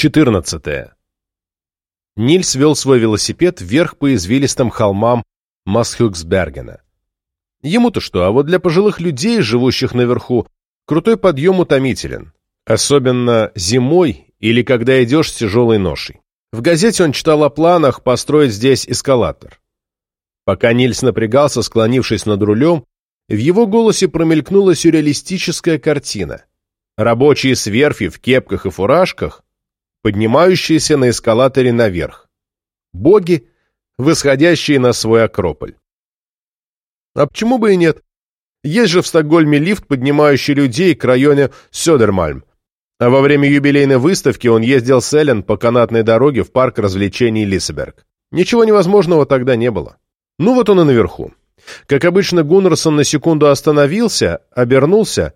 14. Нильс вел свой велосипед вверх по извилистым холмам Масхюксбергена. Ему-то что, а вот для пожилых людей, живущих наверху, крутой подъем утомителен. Особенно зимой или когда идешь с тяжелой ношей. В газете он читал о планах построить здесь эскалатор. Пока Нильс напрягался, склонившись над рулем, в его голосе промелькнула сюрреалистическая картина. Рабочие с верфи в кепках и фуражках, поднимающиеся на эскалаторе наверх. Боги, восходящие на свой Акрополь. А почему бы и нет? Есть же в Стокгольме лифт, поднимающий людей к районе Сёдермальм. А во время юбилейной выставки он ездил с Эллен по канатной дороге в парк развлечений Лисеберг. Ничего невозможного тогда не было. Ну вот он и наверху. Как обычно, Гуннерсон на секунду остановился, обернулся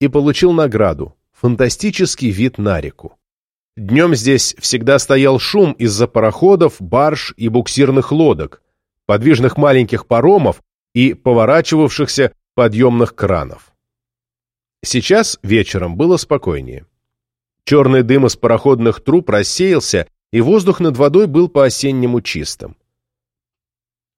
и получил награду – фантастический вид на реку. Днем здесь всегда стоял шум из-за пароходов, барж и буксирных лодок, подвижных маленьких паромов и поворачивавшихся подъемных кранов. Сейчас вечером было спокойнее. Черный дым из пароходных труб рассеялся, и воздух над водой был по-осеннему чистым.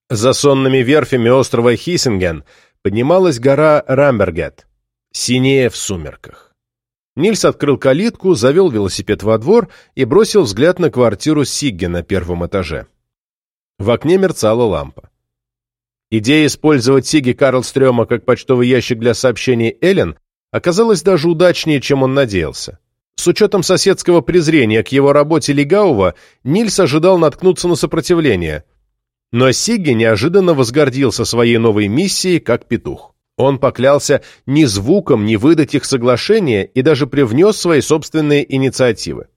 За сонными верфями острова Хиссинген поднималась гора Рамбергет, синее в сумерках. Нильс открыл калитку, завел велосипед во двор и бросил взгляд на квартиру Сигги на первом этаже. В окне мерцала лампа. Идея использовать Сиги Карлстрёма как почтовый ящик для сообщений Эллен оказалась даже удачнее, чем он надеялся. С учетом соседского презрения к его работе Легаува, Нильс ожидал наткнуться на сопротивление. Но Сигги неожиданно возгордился своей новой миссией как петух. Он поклялся ни звуком не выдать их соглашение и даже привнес свои собственные инициативы.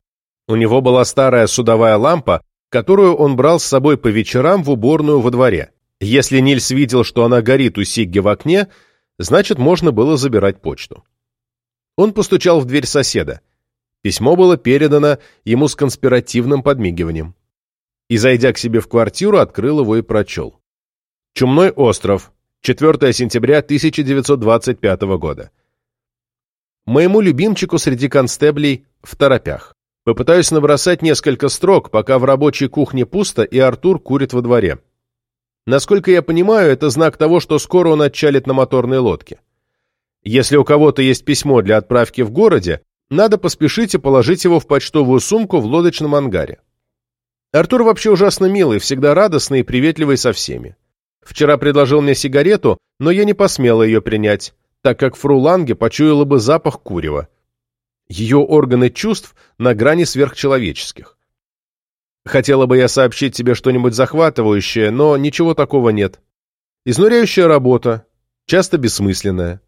У него была старая судовая лампа, которую он брал с собой по вечерам в уборную во дворе. Если Нильс видел, что она горит у Сигги в окне, значит, можно было забирать почту. Он постучал в дверь соседа. Письмо было передано ему с конспиративным подмигиванием. И, зайдя к себе в квартиру, открыл его и прочел. «Чумной остров. 4 сентября 1925 года. Моему любимчику среди констеблей в торопях. Попытаюсь набросать несколько строк, пока в рабочей кухне пусто и Артур курит во дворе. Насколько я понимаю, это знак того, что скоро он отчалит на моторной лодке. Если у кого-то есть письмо для отправки в городе, надо поспешить и положить его в почтовую сумку в лодочном ангаре. Артур вообще ужасно милый, всегда радостный и приветливый со всеми. Вчера предложил мне сигарету, но я не посмела ее принять, так как фру Ланге почуяла бы запах курева. Ее органы чувств на грани сверхчеловеческих. Хотела бы я сообщить тебе что-нибудь захватывающее, но ничего такого нет. Изнуряющая работа, часто бессмысленная.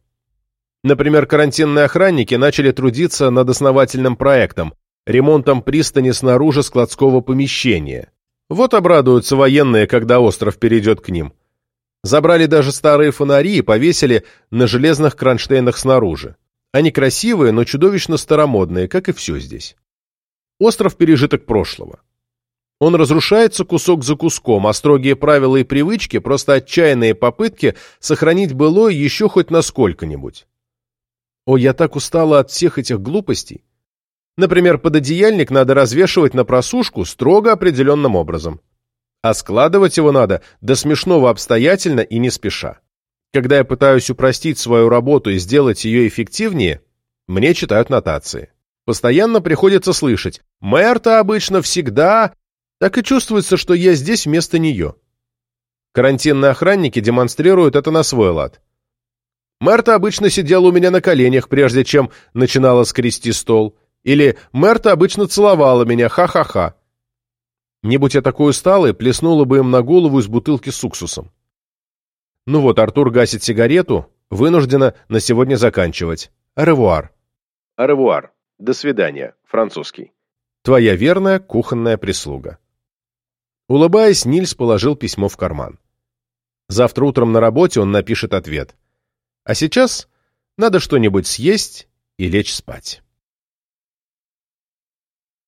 Например, карантинные охранники начали трудиться над основательным проектом – ремонтом пристани снаружи складского помещения. Вот обрадуются военные, когда остров перейдет к ним. Забрали даже старые фонари и повесили на железных кронштейнах снаружи. Они красивые, но чудовищно старомодные, как и все здесь. Остров – пережиток прошлого. Он разрушается кусок за куском, а строгие правила и привычки – просто отчаянные попытки сохранить былое еще хоть на сколько-нибудь. О, я так устала от всех этих глупостей. Например, пододеяльник надо развешивать на просушку строго определенным образом. А складывать его надо до смешного обстоятельно и не спеша. Когда я пытаюсь упростить свою работу и сделать ее эффективнее, мне читают нотации. Постоянно приходится слышать «Мэр-то обычно всегда...» Так и чувствуется, что я здесь вместо нее. Карантинные охранники демонстрируют это на свой лад. Мэрта обычно сидела у меня на коленях, прежде чем начинала скрести стол. Или Мэрта обычно целовала меня, ха-ха-ха. Не будь я такой усталый, плеснула бы им на голову из бутылки с уксусом. Ну вот, Артур гасит сигарету, вынуждена на сегодня заканчивать. Аревуар. Аревуар. До свидания. Французский. Твоя верная кухонная прислуга. Улыбаясь, Нильс положил письмо в карман. Завтра утром на работе он напишет ответ. А сейчас надо что-нибудь съесть и лечь спать.